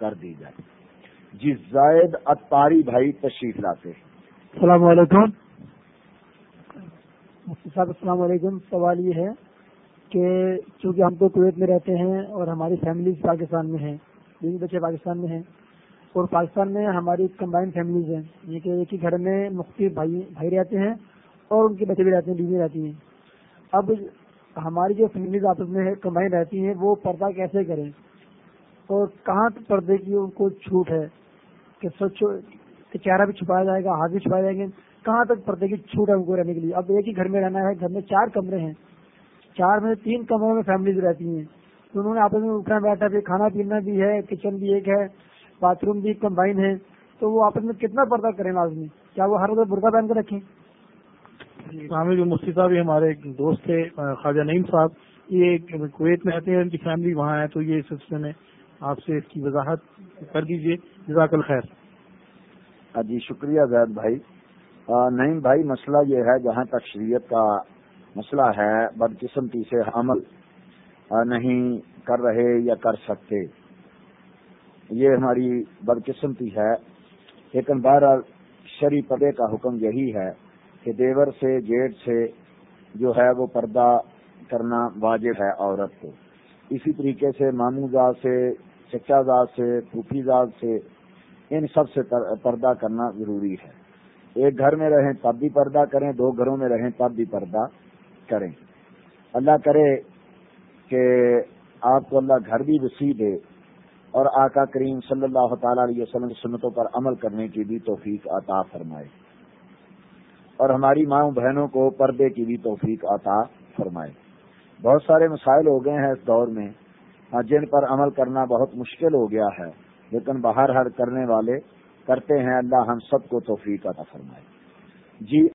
کر دی جائے۔ جی زائد اتاری بھائی تشریف لاتے السلام علیکم۔ مفتی صاحب السلام علیکم۔ سوال یہ ہے کہ چونکہ ہم تو کویت میں رہتے ہیں اور ہماری فیملی پاکستان میں ہیں بیوی بچے پاکستان میں ہیں اور پاکستان میں ہماری کمبائنڈ فیملیز ہیں یہ کہ ایک ہی گھر میں مختلف بھائی بھائی رہتے ہیں اور ان کے بچے بھی رہتے ہیں بیوی رہتی ہیں۔ اب ہماری جو فیملیز آپس میں کمبائن رہتی ہیں وہ پردہ کیسے کریں؟ اور کہاں پردے کی ان کو چھوٹ ہے کہ سچ کہ چہرہ بھی چھپایا جائے گا، ہاتھ بھی چھپائے جائیں گے، کہاں تک پردے کی چھوٹ ہے ان کو رہنے کے لیے؟ اب ایک ہی گھر میں رہنا ہے، گھر میں چار کمرے ہیں، چار میں تین کمروں میں فیملیز رہتی ہیں۔ تو انہوں نے آپس میں اٹھنا بیٹھا بھی، کھانا پینا بھی ہے کچن بھی ایک ہے باتھ روم بھی کمبائن ہے۔ تو وہ آپس میں کتنا پردہ کریں لازمی؟ کیا وہ ہر وقت برقع پہن کر رکھیں؟ جی جو مفتی صاحب، یہ ہمارے ایک دوست تھے، خواجہ نعیم صاحب، یہ کویت میں رہتے ہیں، ان کی فیملی وہاں ہے، تو یہ سلسلے میں آپ سے اس کی وضاحت کر دیجیے جزاک الخیر ہاں جی شکریہ زید بھائی۔ نعیم بھائی، مسئلہ یہ ہے جہاں تک شریعت کا مسئلہ ہے بدقسمتی سے عمل نہیں کر رہے یا کر سکتے۔ یہ ہماری بدقسمتی ہے۔ لیکن بہرحال شری پدے کا حکم یہی ہے کہ دیور سے، جیٹ سے جو ہے وہ پردہ کرنا واجب ہے عورت کو۔ اسی طریقے سے مامو زاد سے، چچا زاد سے، پھوپھی زاد سے ان سب سے پردہ کرنا ضروری ہے۔ ایک گھر میں رہیں تب بھی پردہ کریں، دو گھروں میں رہیں تب بھی پردہ کریں۔ اللہ کرے کہ آپ کو اللہ گھر بھی وسیع دے اور آقا کریم صلی اللہ تعالی علیہ وسلم سنتوں پر عمل کرنے کی بھی توفیق عطا فرمائے۔ اور ہماری ماں بہنوں کو پردے کی بھی توفیق عطا فرمائے۔ بہت سارے مسائل ہو گئے ہیں اس دور میں ہاں، جن پر عمل کرنا بہت مشکل ہو گیا ہے۔ لیکن باہر ہر کرنے والے کرتے ہیں۔ اللہ ہم سب کو توفیق عطا فرمائے۔ جی